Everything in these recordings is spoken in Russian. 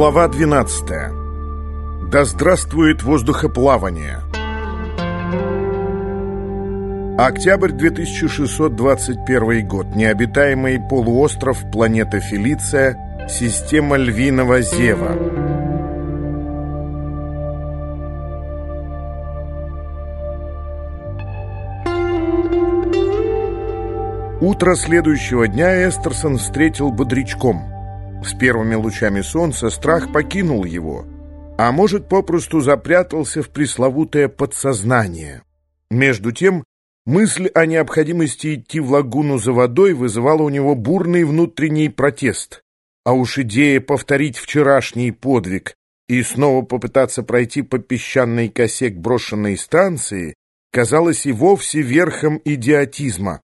Глава 12. Да здравствует воздухоплавание. Октябрь 2621 год. Необитаемый полуостров, планета Фелиция, система Львиного Зева. Утро следующего дня Эстерсон встретил бодрячком. С первыми лучами солнца страх покинул его, а может, попросту запрятался в пресловутое подсознание. Между тем, мысль о необходимости идти в лагуну за водой вызывала у него бурный внутренний протест. А уж идея повторить вчерашний подвиг и снова попытаться пройти по песчаной косе к брошенной станции казалась и вовсе верхом идиотизма.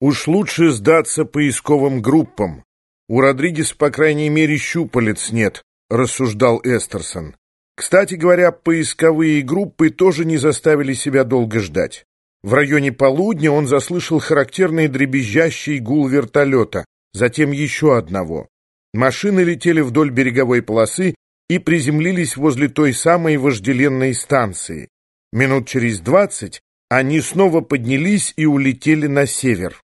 Уж лучше сдаться поисковым группам. У Родригес, по крайней мере, щупалец нет, рассуждал Эстерсон. Кстати говоря, поисковые группы тоже не заставили себя долго ждать. В районе полудня он заслышал характерный дребезжащий гул вертолета, затем еще одного. Машины летели вдоль береговой полосы и приземлились возле той самой вожделенной станции. Минут через двадцать они снова поднялись и улетели на север.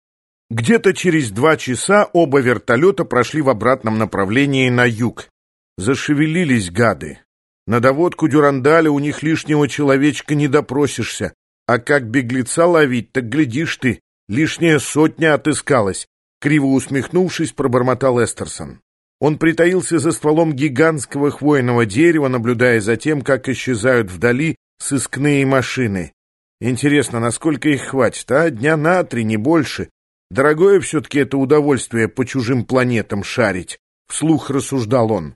Где-то через два часа оба вертолета прошли в обратном направлении на юг. Зашевелились гады. На доводку Дюрандаля у них лишнего человечка не допросишься. А как беглеца ловить, так глядишь ты, лишняя сотня отыскалась. Криво усмехнувшись, пробормотал Эстерсон. Он притаился за стволом гигантского хвойного дерева, наблюдая за тем, как исчезают вдали сыскные машины. Интересно, насколько их хватит, а? Дня на три, не больше. Дорогое все-таки это удовольствие по чужим планетам шарить, вслух рассуждал он.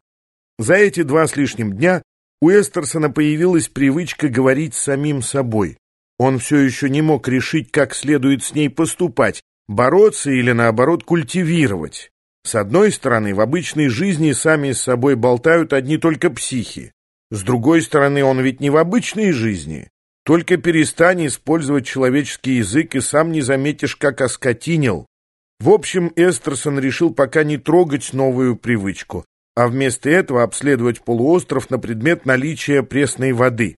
За эти два с лишним дня у Эстерсона появилась привычка говорить с самим собой. Он все еще не мог решить, как следует с ней поступать, бороться или, наоборот, культивировать. С одной стороны, в обычной жизни сами с собой болтают одни только психи. С другой стороны, он ведь не в обычной жизни. Только перестань использовать человеческий язык, и сам не заметишь, как оскотинил. В общем, Эстерсон решил пока не трогать новую привычку, а вместо этого обследовать полуостров на предмет наличия пресной воды.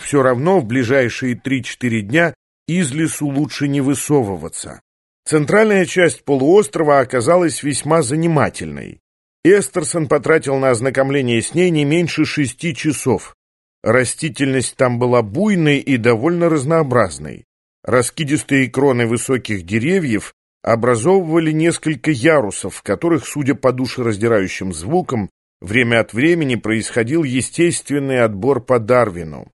Все равно в ближайшие 3-4 дня из лесу лучше не высовываться. Центральная часть полуострова оказалась весьма занимательной. Эстерсон потратил на ознакомление с ней не меньше шести часов. Растительность там была буйной и довольно разнообразной. Раскидистые кроны высоких деревьев образовывали несколько ярусов, в которых, судя по душераздирающим звукам, время от времени происходил естественный отбор по Дарвину.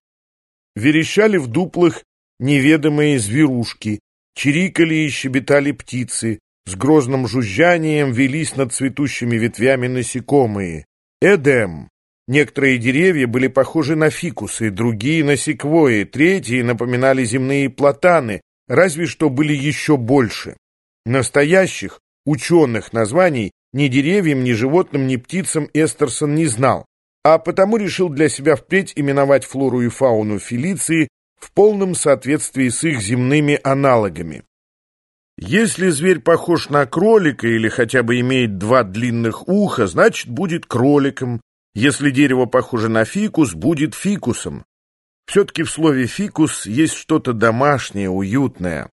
Верещали в дуплах неведомые зверушки, чирикали и щебетали птицы, с грозным жужжанием велись над цветущими ветвями насекомые. Эдем, Некоторые деревья были похожи на фикусы, другие — на секвои, третьи напоминали земные платаны, разве что были еще больше. Настоящих, ученых названий ни деревьям, ни животным, ни птицам Эстерсон не знал, а потому решил для себя впредь именовать флору и фауну Фелиции в полном соответствии с их земными аналогами. Если зверь похож на кролика или хотя бы имеет два длинных уха, значит, будет кроликом, если дерево похоже на фикус, будет фикусом. Все-таки в слове «фикус» есть что-то домашнее, уютное.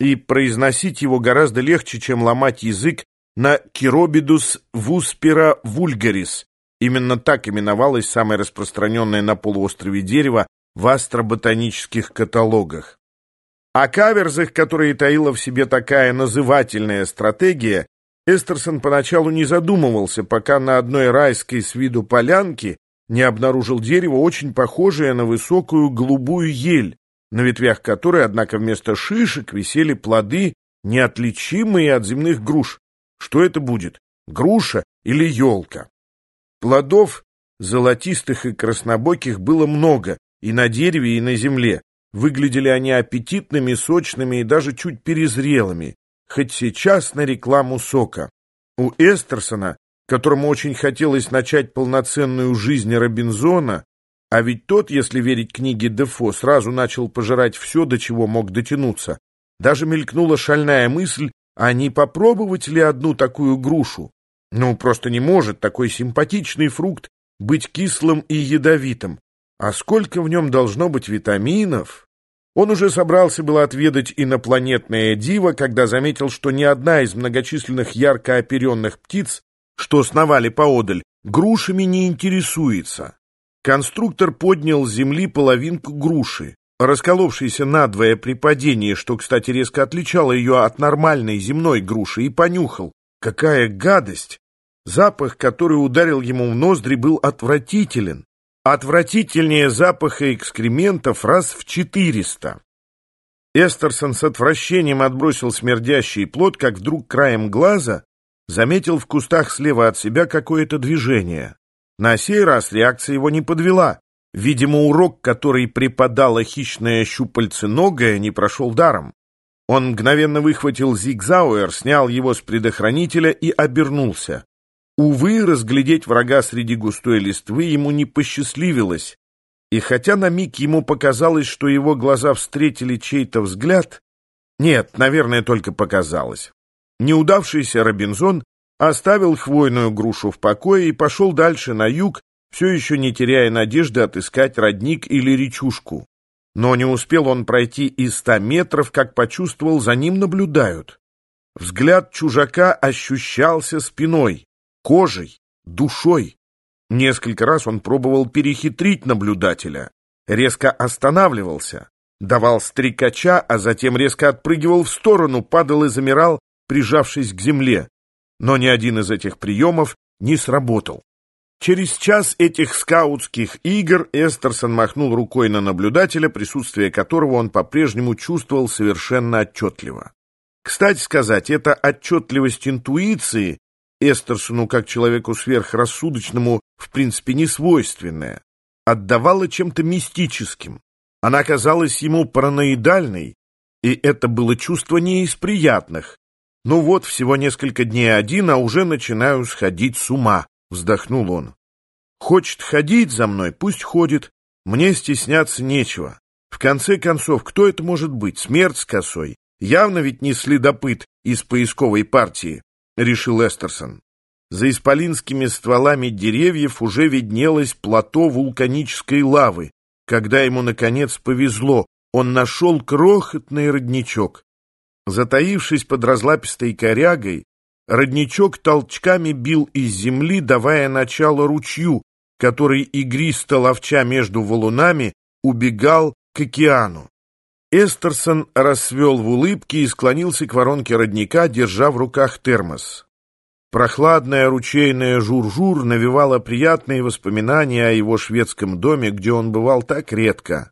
И произносить его гораздо легче, чем ломать язык на «киробидус вуспера вульгарис». Именно так именовалось самое распространенное на полуострове дерево в астроботанических каталогах. О каверзах, которые таила в себе такая назывательная стратегия, Эстерсон поначалу не задумывался, пока на одной райской с виду полянке не обнаружил дерево, очень похожее на высокую голубую ель, на ветвях которой, однако, вместо шишек висели плоды, неотличимые от земных груш. Что это будет, груша или елка? Плодов, золотистых и краснобоких, было много и на дереве, и на земле. Выглядели они аппетитными, сочными и даже чуть перезрелыми хоть сейчас на рекламу сока. У Эстерсона, которому очень хотелось начать полноценную жизнь Робинзона, а ведь тот, если верить книге Дефо, сразу начал пожирать все, до чего мог дотянуться. Даже мелькнула шальная мысль, а не попробовать ли одну такую грушу? Ну, просто не может такой симпатичный фрукт быть кислым и ядовитым. А сколько в нем должно быть витаминов? Он уже собрался было отведать инопланетное диво, когда заметил, что ни одна из многочисленных ярко оперенных птиц, что сновали поодаль, грушами не интересуется. Конструктор поднял с земли половинку груши, расколовшейся надвое при падении, что, кстати, резко отличало ее от нормальной земной груши, и понюхал. Какая гадость! Запах, который ударил ему в ноздри, был отвратителен. Отвратительнее запаха экскрементов раз в четыреста. Эстерсон с отвращением отбросил смердящий плод, как вдруг краем глаза заметил в кустах слева от себя какое-то движение. На сей раз реакция его не подвела. Видимо, урок, который преподала хищная щупальце ногая, не прошел даром. Он мгновенно выхватил зигзауэр, снял его с предохранителя и обернулся. Увы, разглядеть врага среди густой листвы ему не посчастливилось, и хотя на миг ему показалось, что его глаза встретили чей-то взгляд, нет, наверное, только показалось. Неудавшийся Робинзон оставил хвойную грушу в покое и пошел дальше на юг, все еще не теряя надежды отыскать родник или речушку. Но не успел он пройти и ста метров, как почувствовал, за ним наблюдают. Взгляд чужака ощущался спиной кожей, душой. Несколько раз он пробовал перехитрить наблюдателя, резко останавливался, давал стрекача, а затем резко отпрыгивал в сторону, падал и замирал, прижавшись к земле. Но ни один из этих приемов не сработал. Через час этих скаутских игр Эстерсон махнул рукой на наблюдателя, присутствие которого он по-прежнему чувствовал совершенно отчетливо. Кстати сказать, эта отчетливость интуиции Эстерсону, как человеку сверхрассудочному, в принципе не свойственная, отдавала чем-то мистическим. Она казалась ему параноидальной, и это было чувство не из приятных. «Ну вот, всего несколько дней один, а уже начинаю сходить с ума», — вздохнул он. «Хочет ходить за мной, пусть ходит. Мне стесняться нечего. В конце концов, кто это может быть? Смерть с косой. Явно ведь не следопыт из поисковой партии. — решил Эстерсон. За исполинскими стволами деревьев уже виднелось плато вулканической лавы. Когда ему, наконец, повезло, он нашел крохотный родничок. Затаившись под разлапистой корягой, родничок толчками бил из земли, давая начало ручью, который, игристо ловча между валунами, убегал к океану. Эстерсон рассвел в улыбке и склонился к воронке родника, держа в руках термос. Прохладная ручейная жур-жур навевала приятные воспоминания о его шведском доме, где он бывал так редко.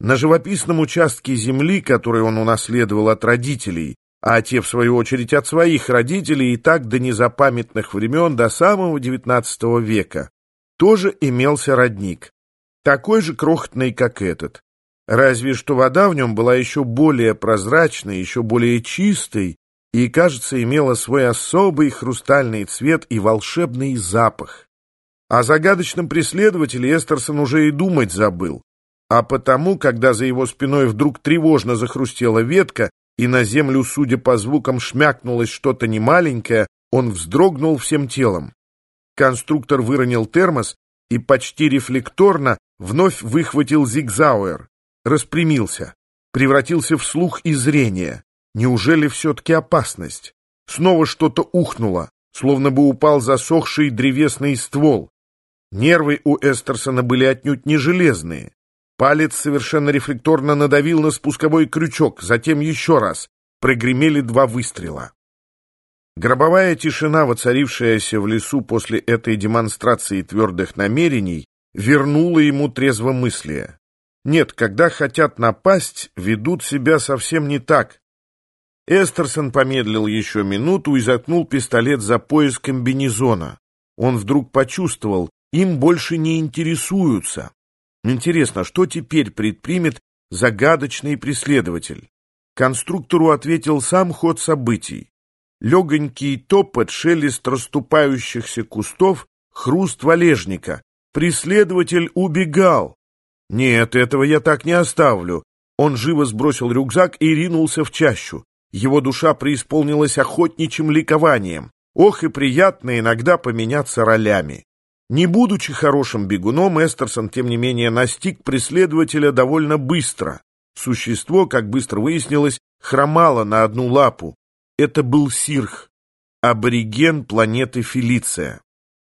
На живописном участке земли, который он унаследовал от родителей, а те, в свою очередь, от своих родителей, и так до незапамятных времен, до самого XIX века, тоже имелся родник, такой же крохотный, как этот. Разве что вода в нем была еще более прозрачной, еще более чистой и, кажется, имела свой особый хрустальный цвет и волшебный запах. О загадочном преследователе Эстерсон уже и думать забыл, а потому, когда за его спиной вдруг тревожно захрустела ветка и на землю, судя по звукам, шмякнулось что-то немаленькое, он вздрогнул всем телом. Конструктор выронил термос и почти рефлекторно вновь выхватил зигзауэр распрямился, превратился в слух и зрение. Неужели все-таки опасность? Снова что-то ухнуло, словно бы упал засохший древесный ствол. Нервы у Эстерсона были отнюдь не железные. Палец совершенно рефлекторно надавил на спусковой крючок, затем еще раз. Прогремели два выстрела. Гробовая тишина, воцарившаяся в лесу после этой демонстрации твердых намерений, вернула ему трезвомыслие. Нет, когда хотят напасть, ведут себя совсем не так. Эстерсон помедлил еще минуту и заткнул пистолет за пояс комбинезона. Он вдруг почувствовал, им больше не интересуются. Интересно, что теперь предпримет загадочный преследователь? Конструктору ответил сам ход событий. Легонький топот, шелест расступающихся кустов, хруст валежника. Преследователь убегал. «Нет, этого я так не оставлю». Он живо сбросил рюкзак и ринулся в чащу. Его душа преисполнилась охотничьим ликованием. Ох и приятно иногда поменяться ролями. Не будучи хорошим бегуном, Эстерсон, тем не менее, настиг преследователя довольно быстро. Существо, как быстро выяснилось, хромало на одну лапу. Это был Сирх, абориген планеты Фелиция.